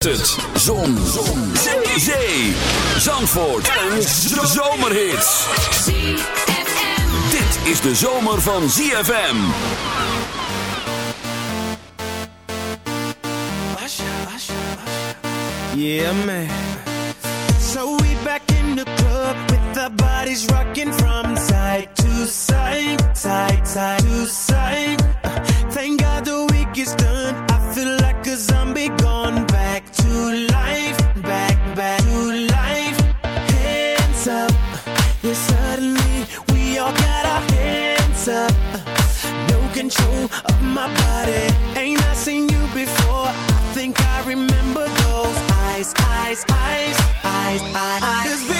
Zon, zon, zee, Zandvoort en zomerhits. Dit is de zomer van ZFM. Yeah man. So we back in the club with the bodies rocking from side to side, side, side to side. Uh, thank God the week is done. eyes, eyes.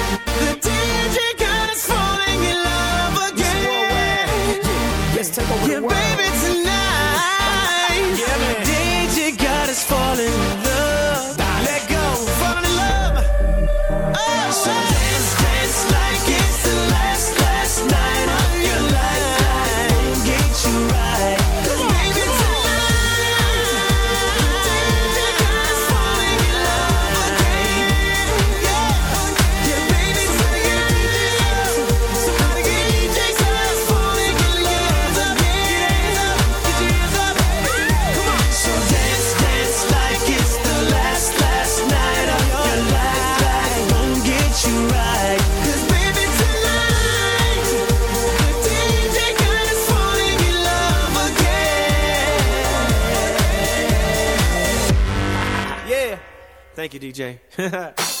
Thank you, DJ.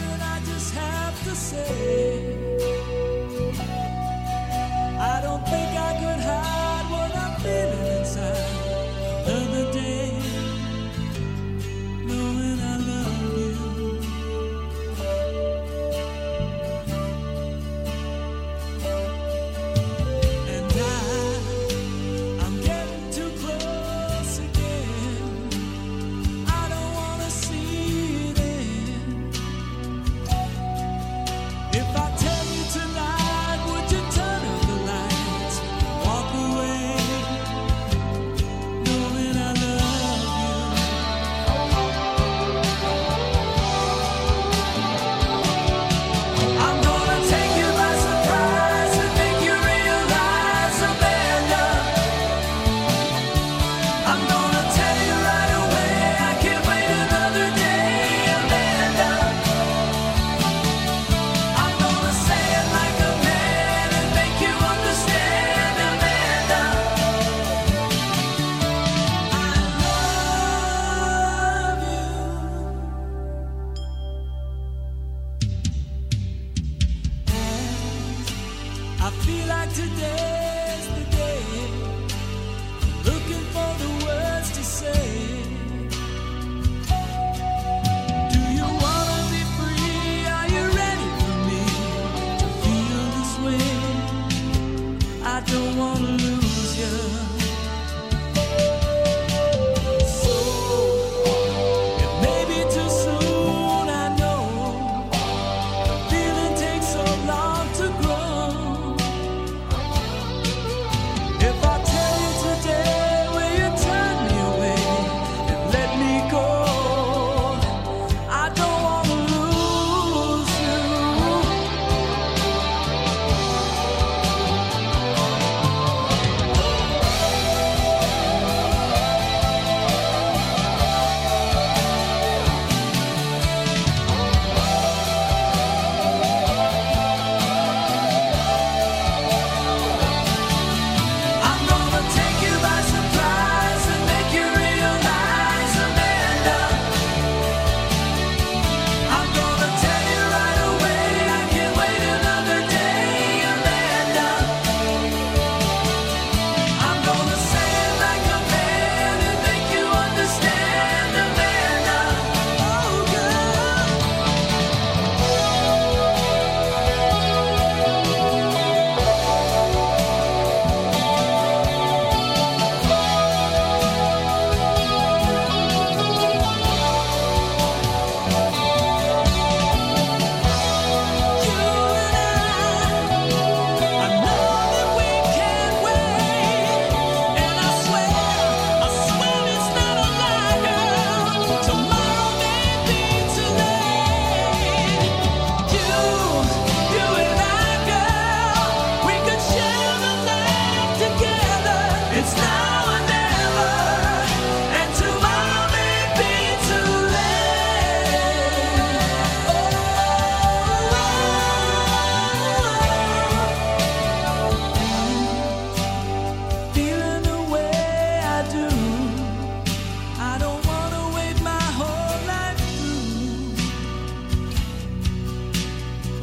that I just have to say. I don't think I could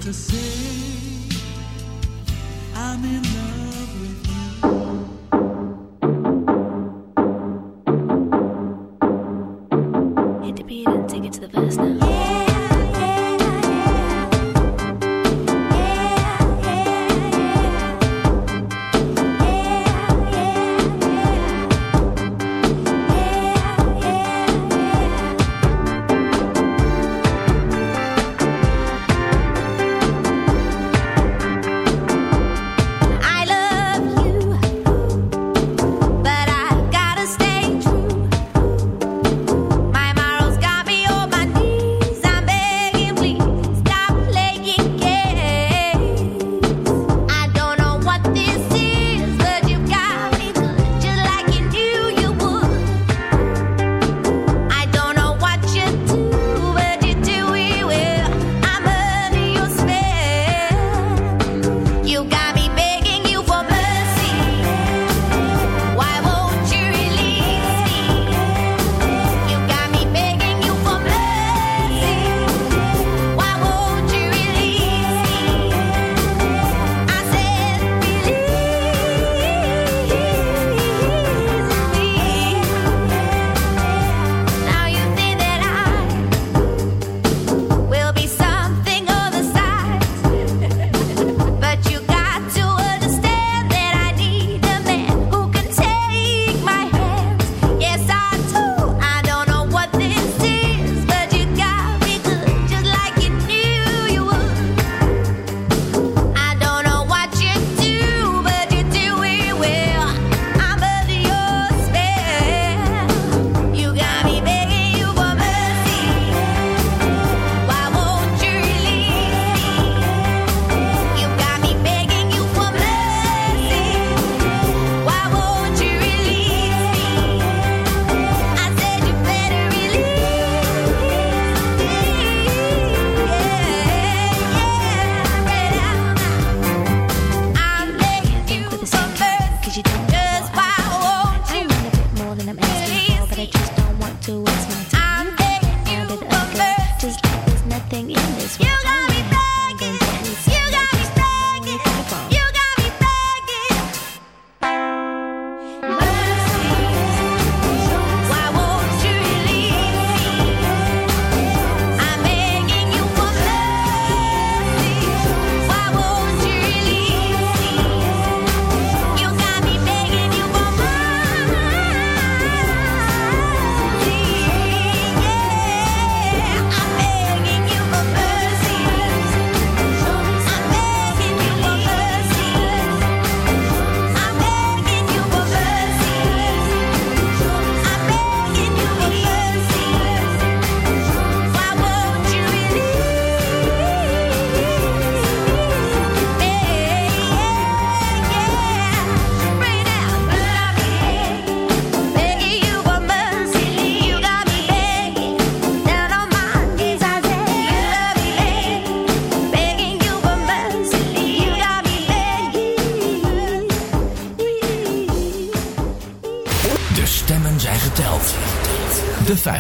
to say I'm in love.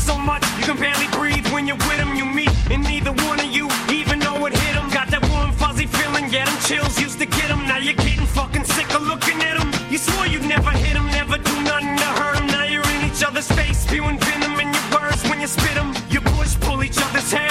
so much you can barely breathe when you're with him. You meet, and neither one of you even know it hit him. Got that warm, fuzzy feeling, yeah, them chills used to get him. Now you're getting fucking sick of looking at him. You swore you'd never hit him, never do nothing to hurt him. Now you're in each other's face, spewing venom in your words when you spit him. You push, pull each other's hair.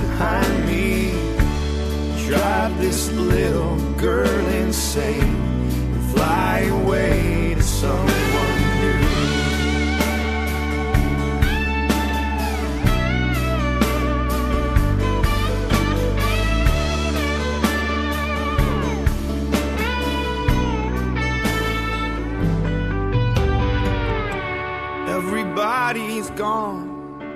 behind me, drive this little girl insane, and fly away to someone new. Everybody's gone.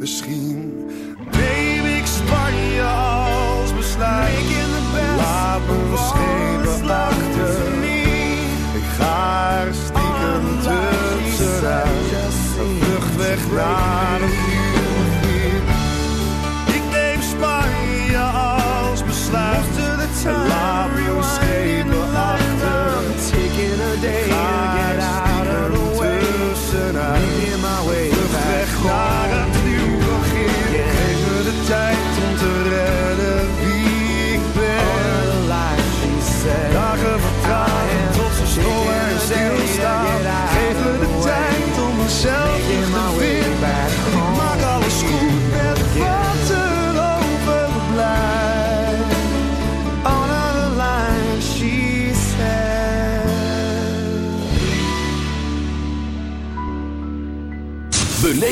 Misschien neem ik Spanje als besluit. Laat me schepen achter. Ik ga er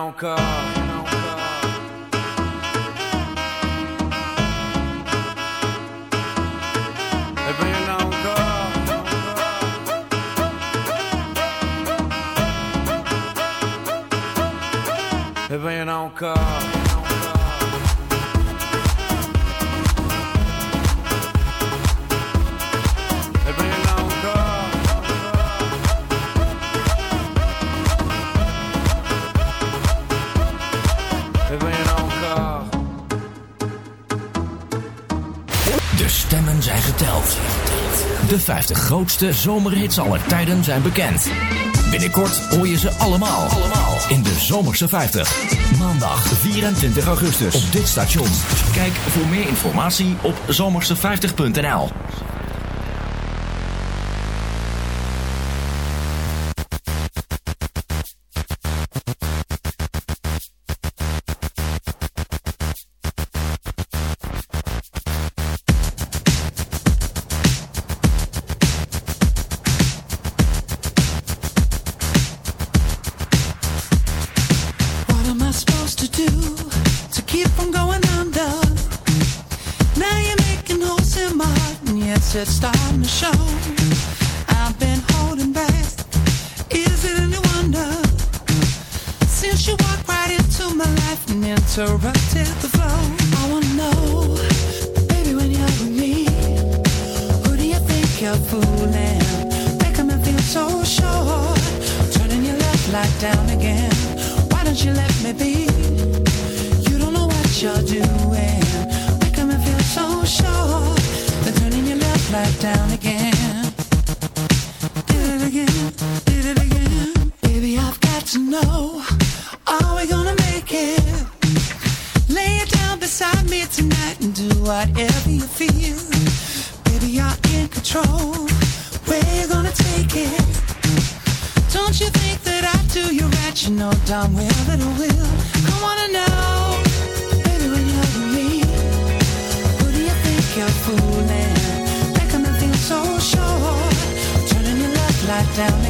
encore. Et bien il y nou encore. De 50 grootste zomerhits aller tijden zijn bekend. Binnenkort hoor je ze allemaal. Allemaal in de Zomerse 50. Maandag 24 augustus op dit station. Kijk voor meer informatie op zomerse50.nl. down again. Did it again, did it again. Baby, I've got to know. Are we gonna make it? Lay it down beside me tonight and do whatever you feel. Baby, you're in control. Where you gonna take it? Don't you think that I do you right? You know darn well that I will. Down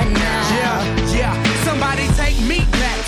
right now.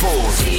Four.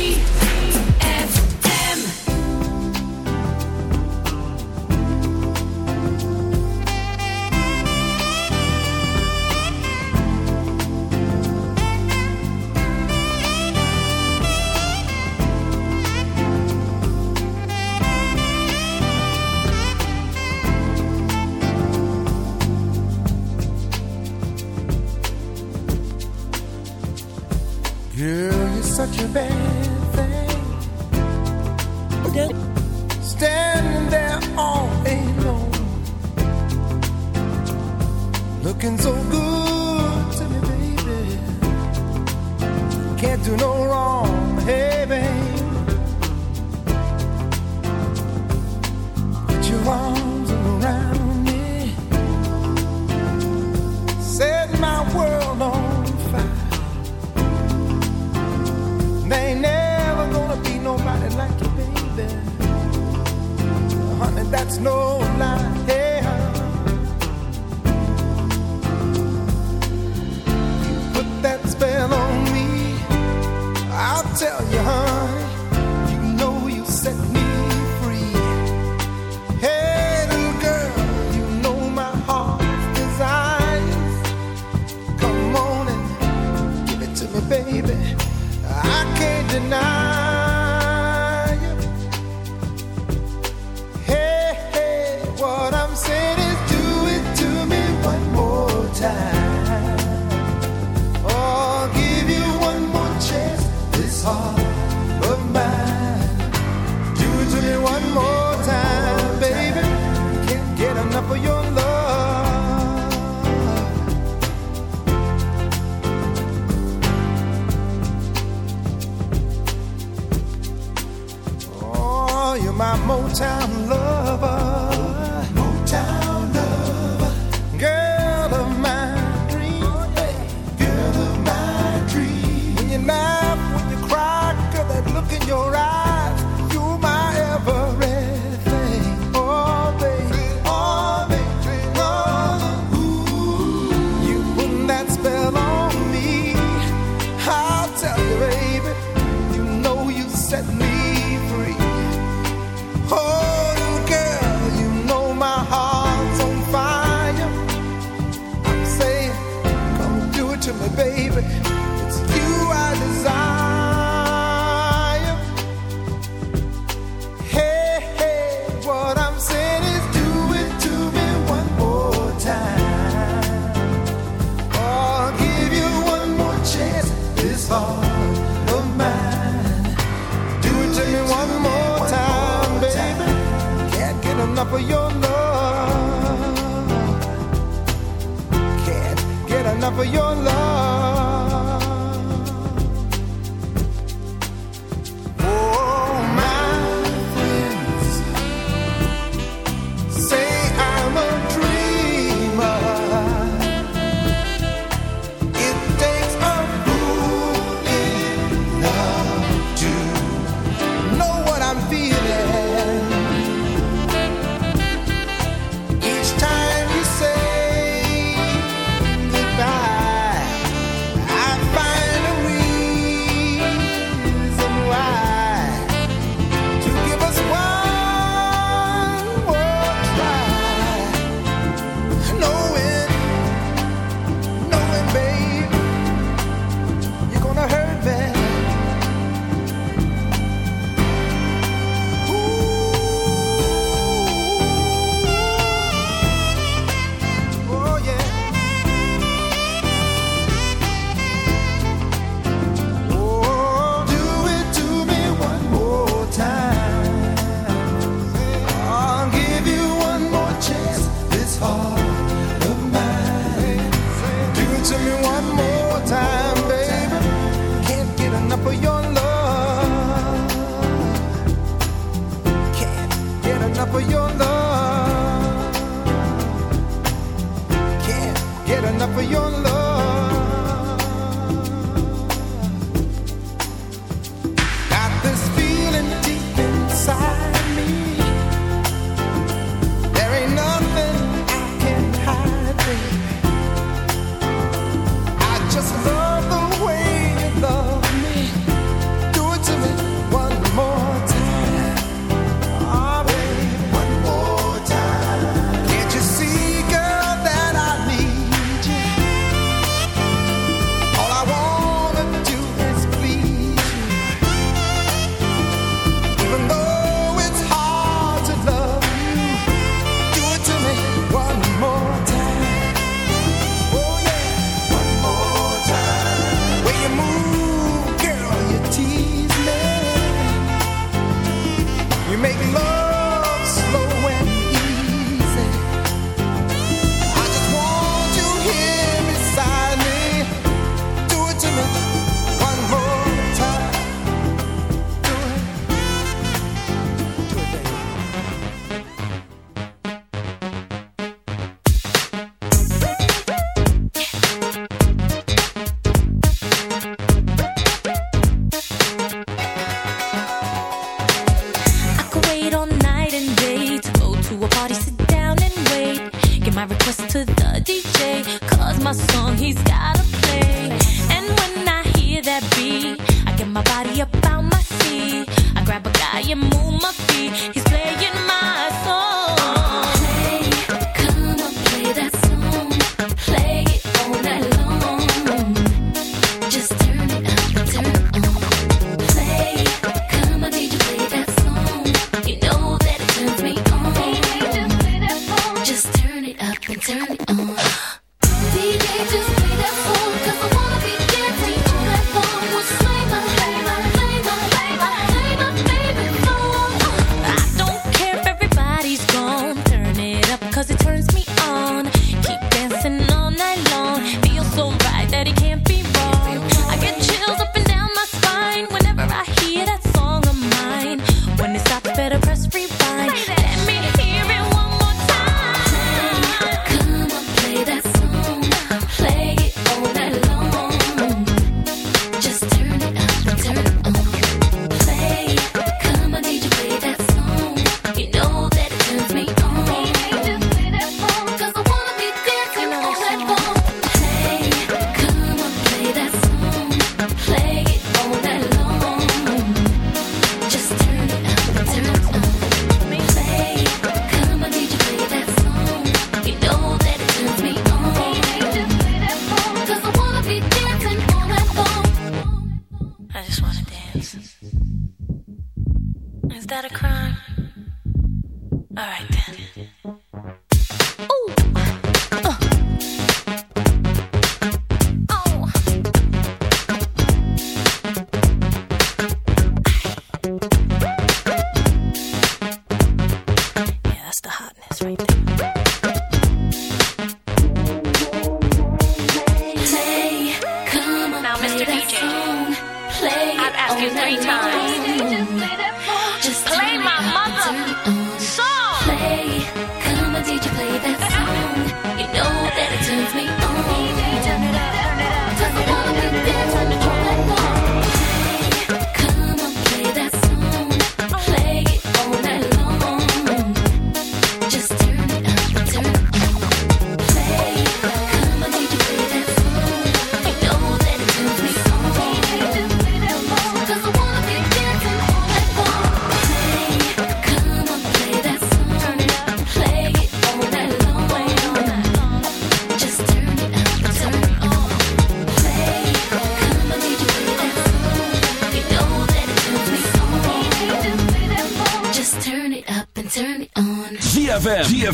make love.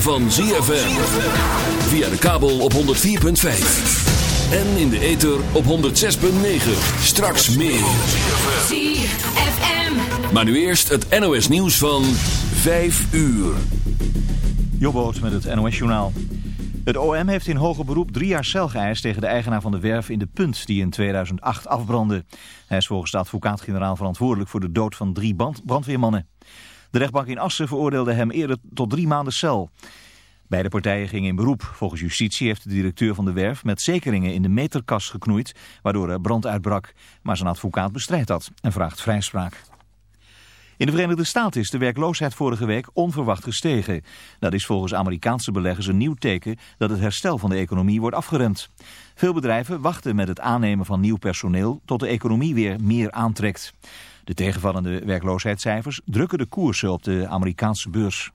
Van ZFM. Via de kabel op 104.5. En in de ether op 106.9. Straks meer. ZFM. Maar nu eerst het NOS nieuws van 5 uur. Jobboot met het NOS journaal. Het OM heeft in hoger beroep drie jaar cel geëist tegen de eigenaar van de werf in de Punt die in 2008 afbrandde. Hij is volgens de advocaat-generaal verantwoordelijk voor de dood van drie brandweermannen. De rechtbank in Assen veroordeelde hem eerder tot drie maanden cel. Beide partijen gingen in beroep. Volgens justitie heeft de directeur van de werf met zekeringen in de meterkast geknoeid, waardoor er brand uitbrak. Maar zijn advocaat bestrijdt dat en vraagt vrijspraak. In de Verenigde Staten is de werkloosheid vorige week onverwacht gestegen. Dat is volgens Amerikaanse beleggers een nieuw teken dat het herstel van de economie wordt afgeremd. Veel bedrijven wachten met het aannemen van nieuw personeel tot de economie weer meer aantrekt. De tegenvallende werkloosheidscijfers drukken de koersen op de Amerikaanse beurs.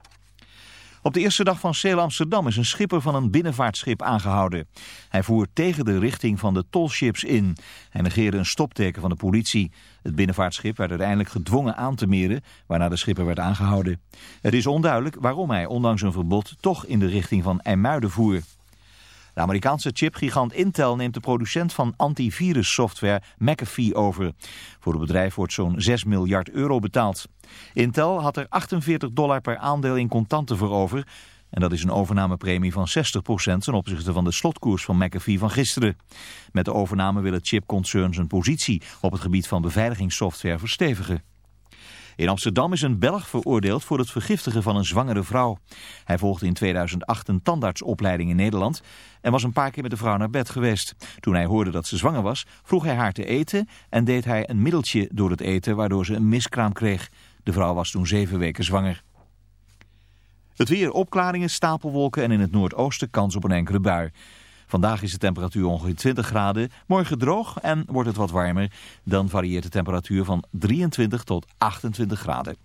Op de eerste dag van Sail Amsterdam is een schipper van een binnenvaartschip aangehouden. Hij voer tegen de richting van de tolships in. Hij negeerde een stopteken van de politie. Het binnenvaartschip werd uiteindelijk gedwongen aan te meren, waarna de schipper werd aangehouden. Het is onduidelijk waarom hij, ondanks een verbod, toch in de richting van IJmuiden voer. De Amerikaanse chipgigant Intel neemt de producent van antivirussoftware McAfee over. Voor het bedrijf wordt zo'n 6 miljard euro betaald. Intel had er 48 dollar per aandeel in contanten voor over. En dat is een overnamepremie van 60% ten opzichte van de slotkoers van McAfee van gisteren. Met de overname wil het chipconcern zijn positie op het gebied van beveiligingssoftware verstevigen. In Amsterdam is een Belg veroordeeld voor het vergiftigen van een zwangere vrouw. Hij volgde in 2008 een tandartsopleiding in Nederland en was een paar keer met de vrouw naar bed geweest. Toen hij hoorde dat ze zwanger was, vroeg hij haar te eten en deed hij een middeltje door het eten waardoor ze een miskraam kreeg. De vrouw was toen zeven weken zwanger. Het weer opklaringen, stapelwolken en in het noordoosten kans op een enkele bui. Vandaag is de temperatuur ongeveer 20 graden, morgen droog en wordt het wat warmer. Dan varieert de temperatuur van 23 tot 28 graden.